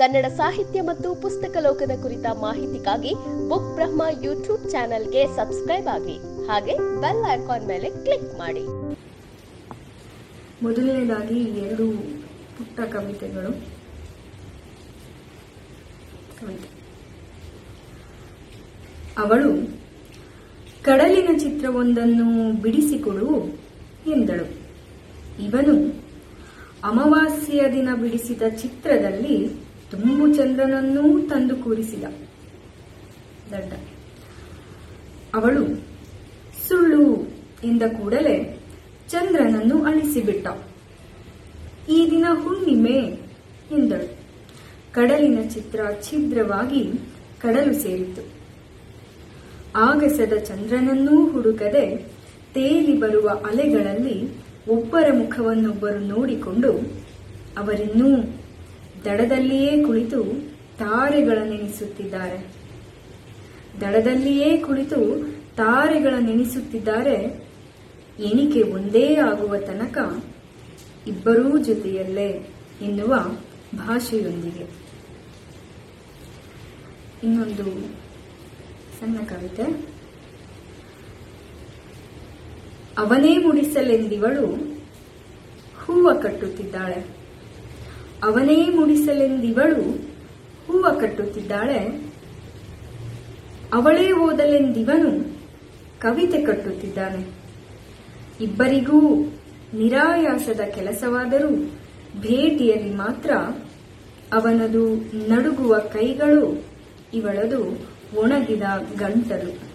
ಕನ್ನಡ ಸಾಹಿತ್ಯ ಮತ್ತು ಪುಸ್ತಕ ಲೋಕದ ಕುರಿತ ಮಾಹಿತಿಗಾಗಿ ಬುಕ್ ಬ್ರಹ್ಮ ಯೂಟ್ಯೂಬ್ ಚಾನೆಲ್ಗೆ ಸಬ್ಸ್ಕ್ರೈಬ್ ಆಗಿ ಹಾಗೆ ಬೆಲ್ ಐಕಾನ್ ಮೇಲೆ ಕ್ಲಿಕ್ ಮಾಡಿ. ಮೊದಲನೇದಾಗಿ ಎರಡು ಪುಟ್ಟ ಕವಿತೆಗಳು. ಕವಿತೆ. ಅವಳು, ಕಡಲಿನ ಚಿತ್ರವೊಂದನ್ನು ಬಿಡಿಸಿಕೊಡು ಎಂದಳು. ಇವನು, ಅಮಾವಾಸ್ಯೆಯ ದಿನ ಬಿಡಿಸಿದ ಚಿತ್ರದಲ್ಲಿ ತುಂಬು ಚಂದ್ರನನ್ನೂ ತಂದು ಕೂರಿಸಿದ ದಡ್ಡ ಅವಳು ಸುಳ್ಳು ಎಂದ ಕೂಡಲೇ ಚಂದ್ರನನ್ನು ಅಳಿಸಿಬಿಟ್ಟ. ಈ ದಿನ ಹುಣ್ಣಿಮೆ ಎಂದಳು. ಕಡಲಿನ ಚಿತ್ರ ಛಿದ್ರವಾಗಿ ಕಡಲು ಸೇರಿತು ಆಗಸದ ಚಂದ್ರನನ್ನೂ ಹುಡುಕದೆ ತೇಲಿ ಬರುವ ಅಲೆಗಳಲ್ಲಿ ಒಬ್ಬರ ಮುಖವನ್ನೊಬ್ಬರು ನೋಡಿಕೊಂಡು ಅವರಿನ್ನೂ ದಡದಲ್ಲಿಯೇ ಕುಳಿತು ತಾರೆಗಳ ನೆನೆಸುತ್ತಿದ್ದಾರೆ ದಡದಲ್ಲಿಯೇ ಕುಳಿತು ತಾರೆಗಳ ನೆನೆಸುತ್ತಿದ್ದಾರೆ ಎಣಿಕೆ ಒಂದೇ ಆಗುವ ತನಕ ಇಬ್ಬರೂ ಜೊತೆಯಲ್ಲೇ ಎನ್ನುವ ಭಾಷೆಯೊಂದಿಗೆ. ಇನ್ನೊಂದು ಸಣ್ಣ ಕವಿತೆ. ಅವನೇ ಮುಡಿಸಲೆಂದಿವಳು ಹೂವ ಕಟ್ಟುತ್ತಿದ್ದಾಳೆ. ಅವನೇ ಮುಡಿಸಲೆಂದಿವಳು, ಹೂವ ಕಟ್ಟುತ್ತಿದ್ದಾಳೆ. ಅವಳೇ ಓದಲೆಂದಿವನು, ಕವಿತೆ ಕಟ್ಟುತ್ತಿದ್ದಾನೆ. ಇಬ್ಬರಿಗೂ ನಿರಾಯಾಸದ ಕೆಲಸವಾದರೂ ಭೇಟಿಯಲ್ಲಿ ಮಾತ್ರ ಅವನದು ನಡುಗುವ ಕೈಗಳು ಇವಳದು ಒಣಗಿದ ಗಂಟಲು.